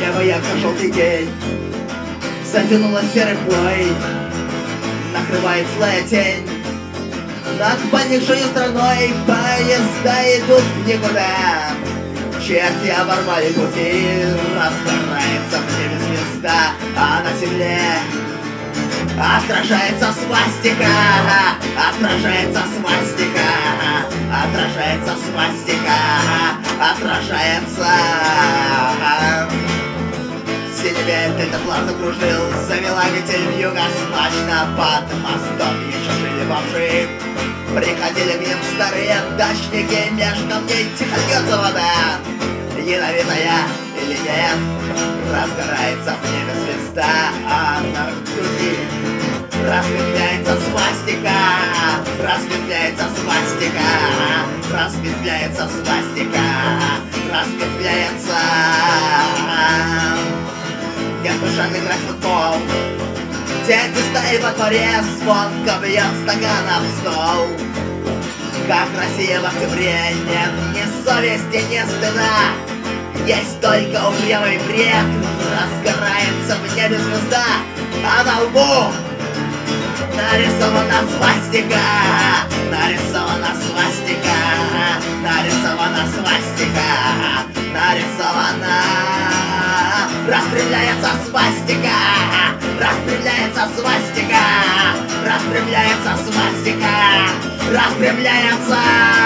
ярко-желтый день Затянула серый плей Накрывает злая тень Над поникшей страной Поезда идут никуда Черти оборвали пути. Разгорается в небе звезда А на земле Отражается свастика, отражается свастика, отражается свастика, отражается. Синевель этот план закружил, завела метель в юго смачно под мостом еще жили бомжи. Приходили ним старые дачники, меж камней тихо льется вода. Ядовитая или нет, разгорается в небе звезда, а на груди Разветвляется свастика, разветвляется свастика, разветвляется свастика, разветвляется. Я душа играть в футбол, Дети стоит во дворе, звонко бьет стаканом в стол. Как Россия в октябре, нет ни совести, ни стыда, Есть только упрямый бред, разгорается в небе звезда, а на лбу Нарисована свастика, нарисована свастика, нарисована свастика, Распрямляется свастика, распрямляется свастика, распрямляется свастика, распрямляется.